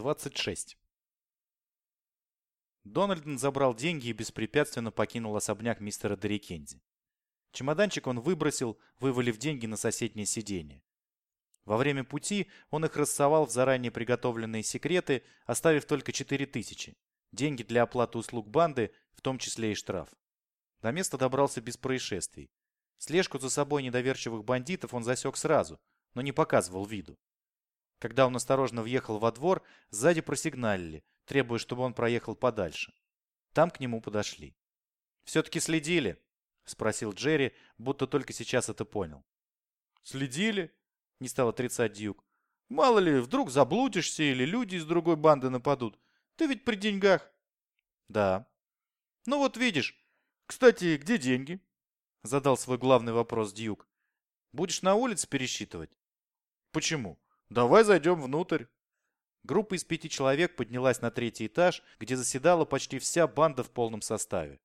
26. Дональден забрал деньги и беспрепятственно покинул особняк мистера Дерикензи. Чемоданчик он выбросил, вывалив деньги на соседнее сиденье. Во время пути он их рассовал в заранее приготовленные секреты, оставив только 4000. Деньги для оплаты услуг банды, в том числе и штраф. До места добрался без происшествий. Слежку за собой недоверчивых бандитов он засек сразу, но не показывал виду. Когда он осторожно въехал во двор, сзади просигналили, требуя, чтобы он проехал подальше. Там к нему подошли. «Все-таки следили?» — спросил Джерри, будто только сейчас это понял. «Следили?» — не стал отрицать Дьюк. «Мало ли, вдруг заблудишься или люди из другой банды нападут. Ты ведь при деньгах». «Да». «Ну вот видишь. Кстати, где деньги?» — задал свой главный вопрос Дьюк. «Будешь на улице пересчитывать?» «Почему?» Давай зайдем внутрь. Группа из пяти человек поднялась на третий этаж, где заседала почти вся банда в полном составе.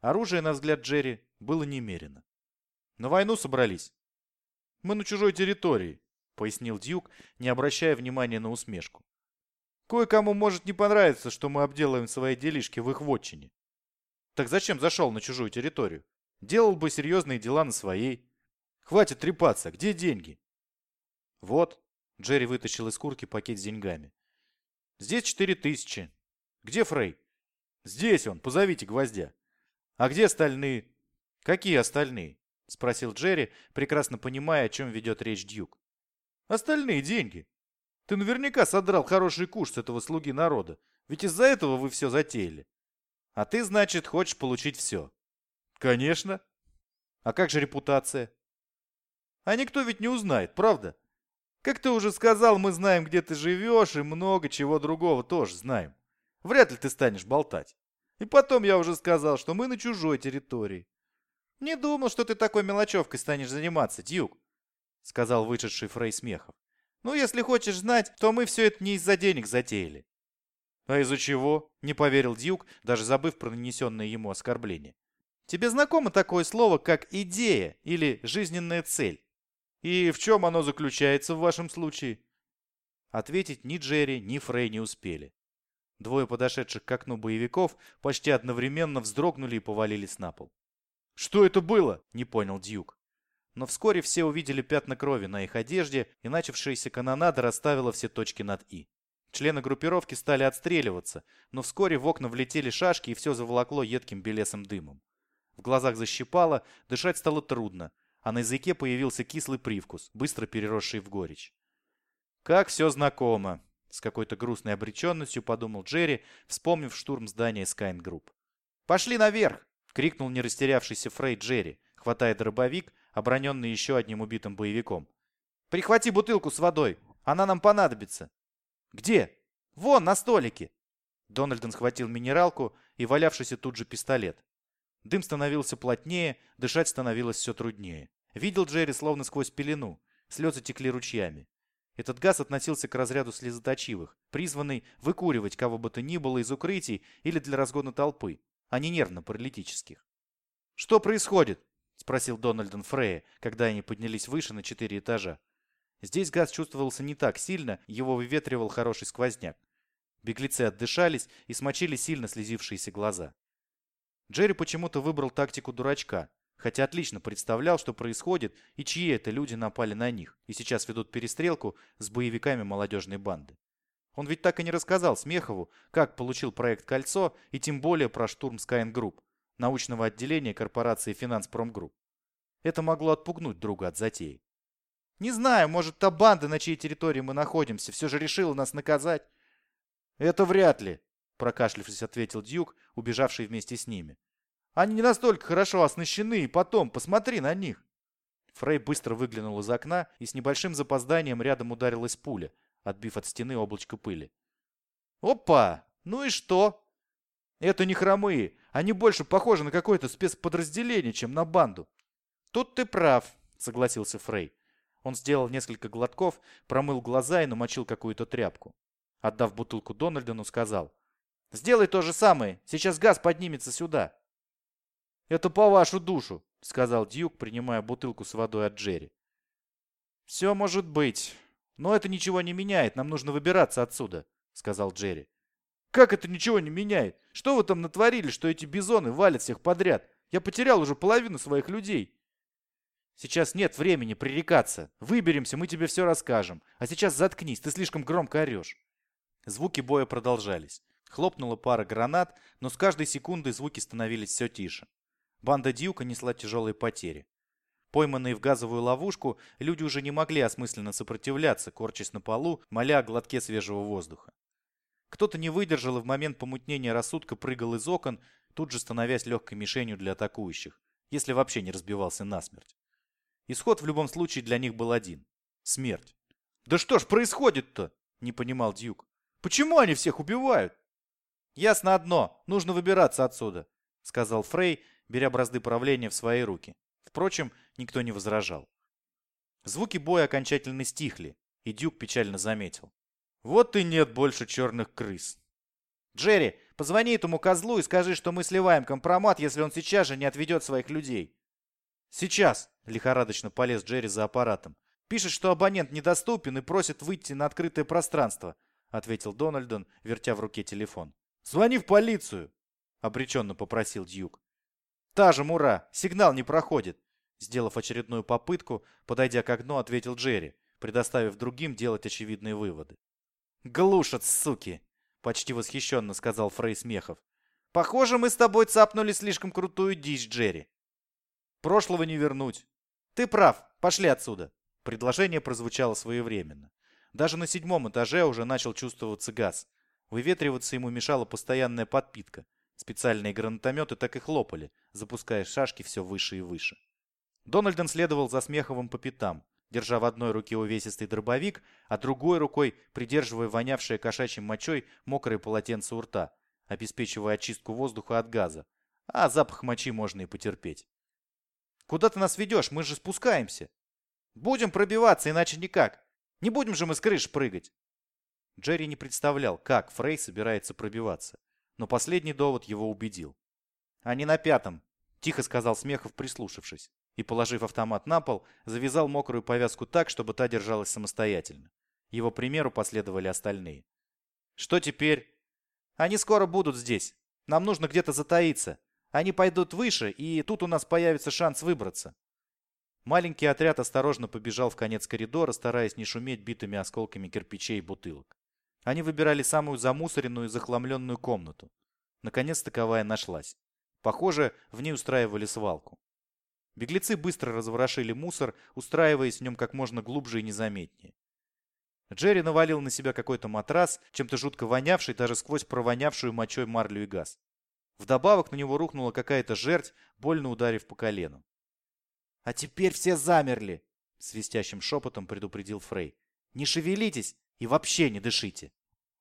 Оружие, на взгляд Джерри, было немерено. На войну собрались. Мы на чужой территории, пояснил Дьюк, не обращая внимания на усмешку. Кое-кому может не понравиться, что мы обделаем свои делишки в их вотчине. Так зачем зашел на чужую территорию? Делал бы серьезные дела на своей. Хватит трепаться, где деньги? Вот, Джерри вытащил из куртки пакет с деньгами. «Здесь четыре тысячи. Где Фрей?» «Здесь он, позовите гвоздя». «А где остальные?» «Какие остальные?» — спросил Джерри, прекрасно понимая, о чем ведет речь Дьюк. «Остальные деньги. Ты наверняка содрал хороший куш с этого слуги народа, ведь из-за этого вы все затеяли. А ты, значит, хочешь получить все?» «Конечно. А как же репутация?» «А никто ведь не узнает, правда?» Как ты уже сказал, мы знаем, где ты живешь, и много чего другого тоже знаем. Вряд ли ты станешь болтать. И потом я уже сказал, что мы на чужой территории. Не думал, что ты такой мелочевкой станешь заниматься, Дьюк, сказал вышедший Фрей Смехов. Ну, если хочешь знать, то мы все это не из-за денег затеяли. А из-за чего? Не поверил Дьюк, даже забыв про нанесенное ему оскорбление. Тебе знакомо такое слово, как идея или жизненная цель? И в чем оно заключается в вашем случае? Ответить ни Джерри, ни Фрей не успели. Двое подошедших к окну боевиков почти одновременно вздрогнули и повалились на пол. «Что это было?» – не понял Дьюк. Но вскоре все увидели пятна крови на их одежде, и начавшаяся канонада расставила все точки над «и». Члены группировки стали отстреливаться, но вскоре в окна влетели шашки и все заволокло едким белесым дымом. В глазах защипало, дышать стало трудно, а на языке появился кислый привкус, быстро переросший в горечь. «Как все знакомо!» — с какой-то грустной обреченностью подумал Джерри, вспомнив штурм здания Skyne Group. «Пошли наверх!» — крикнул не растерявшийся Фрей Джерри, хватая дробовик, оброненный еще одним убитым боевиком. «Прихвати бутылку с водой, она нам понадобится». «Где?» «Вон, на столике!» Дональден схватил минералку и валявшийся тут же пистолет. Дым становился плотнее, дышать становилось все труднее. Видел Джерри словно сквозь пелену. Слезы текли ручьями. Этот газ относился к разряду слезоточивых, призванный выкуривать кого бы то ни было из укрытий или для разгона толпы, а не нервно-паралитических. «Что происходит?» — спросил Дональден Фрея, когда они поднялись выше на четыре этажа. Здесь газ чувствовался не так сильно, его выветривал хороший сквозняк. Беглецы отдышались и смочили сильно слезившиеся глаза. Джерри почему-то выбрал тактику дурачка, хотя отлично представлял, что происходит и чьи это люди напали на них и сейчас ведут перестрелку с боевиками молодежной банды. Он ведь так и не рассказал Смехову, как получил проект «Кольцо» и тем более про штурм Skyeng Group, научного отделения корпорации «Финанспромгрупп». Это могло отпугнуть друга от затеи. «Не знаю, может, та банда, на чьей территории мы находимся, все же решила нас наказать?» «Это вряд ли», прокашлявшись, ответил Дьюк, убежавший вместе с ними. Они не настолько хорошо оснащены, и потом, посмотри на них. Фрей быстро выглянул из окна, и с небольшим запозданием рядом ударилась пуля, отбив от стены облачко пыли. «Опа! Ну и что?» «Это не хромые. Они больше похожи на какое-то спецподразделение, чем на банду». «Тут ты прав», — согласился Фрей. Он сделал несколько глотков, промыл глаза и намочил какую-то тряпку. Отдав бутылку Дональдону, сказал. Сделай то же самое. Сейчас газ поднимется сюда. Это по вашу душу, сказал Дьюк, принимая бутылку с водой от Джерри. Все может быть. Но это ничего не меняет. Нам нужно выбираться отсюда. — сказал Джерри. «Как это ничего не меняет? Что вы там натворили, что эти бизоны валят всех подряд? Я потерял уже половину своих людей». «Сейчас нет времени пререкаться. Выберемся, мы тебе все расскажем. А сейчас заткнись, ты слишком громко орешь». Звуки боя продолжались. Хлопнула пара гранат, но с каждой секундой звуки становились все тише. Банда Дьюка несла тяжелые потери. Пойманные в газовую ловушку, люди уже не могли осмысленно сопротивляться, корчась на полу, моля о глотке свежего воздуха. Кто-то не выдержал и в момент помутнения рассудка прыгал из окон, тут же становясь легкой мишенью для атакующих, если вообще не разбивался насмерть. Исход в любом случае для них был один — смерть. «Да что ж происходит-то?» — не понимал Дьюк. «Почему они всех убивают?» «Ясно одно, нужно выбираться отсюда», — сказал Фрей, беря бразды правления в свои руки. Впрочем, никто не возражал. Звуки боя окончательно стихли, и Дюк печально заметил. Вот и нет больше черных крыс. Джерри, позвони этому козлу и скажи, что мы сливаем компромат, если он сейчас же не отведет своих людей. Сейчас, лихорадочно полез Джерри за аппаратом. Пишет, что абонент недоступен и просит выйти на открытое пространство, ответил Дональдон, вертя в руке телефон. Звони в полицию, обреченно попросил Дьюк. Та же мура, сигнал не проходит. Сделав очередную попытку, подойдя к окну, ответил Джерри, предоставив другим делать очевидные выводы. «Глушат, суки!» — почти восхищенно сказал Фрей Смехов. «Похоже, мы с тобой цапнули слишком крутую дичь, Джерри. Прошлого не вернуть. Ты прав, пошли отсюда». Предложение прозвучало своевременно. Даже на седьмом этаже уже начал чувствоваться газ. Выветриваться ему мешала постоянная подпитка. Специальные гранатометы так и хлопали, запуская шашки все выше и выше. Дональден следовал за Смеховым по пятам, держа в одной руке увесистый дробовик, а другой рукой придерживая вонявшее кошачьим мочой мокрое полотенце у рта, обеспечивая очистку воздуха от газа. А запах мочи можно и потерпеть. «Куда ты нас ведешь? Мы же спускаемся!» «Будем пробиваться, иначе никак! Не будем же мы с крыш прыгать!» Джерри не представлял, как Фрей собирается пробиваться но последний довод его убедил. «Они на пятом», — тихо сказал Смехов, прислушавшись, и, положив автомат на пол, завязал мокрую повязку так, чтобы та держалась самостоятельно. Его примеру последовали остальные. «Что теперь?» «Они скоро будут здесь. Нам нужно где-то затаиться. Они пойдут выше, и тут у нас появится шанс выбраться». Маленький отряд осторожно побежал в конец коридора, стараясь не шуметь битыми осколками кирпичей и бутылок. Они выбирали самую замусоренную и захламленную комнату. Наконец таковая нашлась. Похоже, в ней устраивали свалку. Беглецы быстро разворошили мусор, устраиваясь в нем как можно глубже и незаметнее. Джерри навалил на себя какой-то матрас, чем-то жутко вонявший, даже сквозь провонявшую мочой марлю и газ. Вдобавок на него рухнула какая-то жерть, больно ударив по колену. «А теперь все замерли!» — свистящим шепотом предупредил Фрей. «Не шевелитесь, и вообще не дышите.